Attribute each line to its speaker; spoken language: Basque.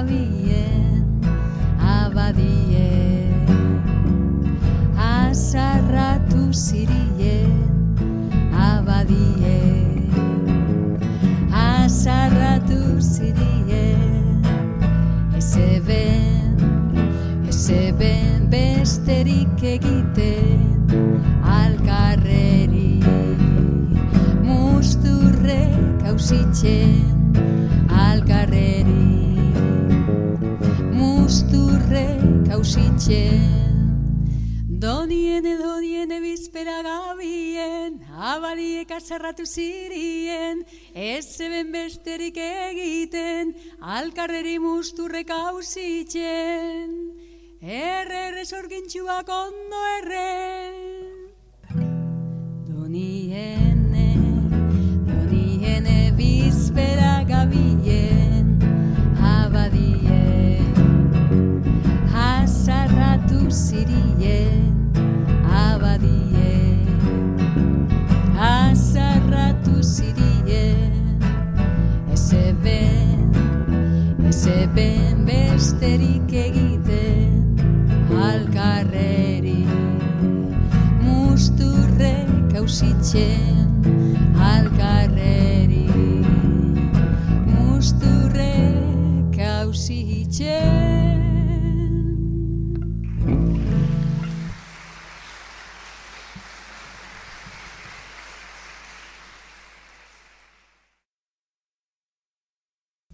Speaker 1: abien abadie Azarratu zirien abadie Azarratu zirien Eze ben, eze ben besterik egiten Alkarreri musturre kausitzen Alkarreri musturrek hausitzen Doniene, doniene, bizpera gabien, abariek azarratu zirien, ez zeben besterik egiten, alkarreri musturrek hausitzen. Erre, erre, sorgintxuak ondo erre. Zirien, abadie azarratu zirien ezeben ezeben besterik egiten alkarreri musturrek hausitzen alkarreri musturrek hausitzen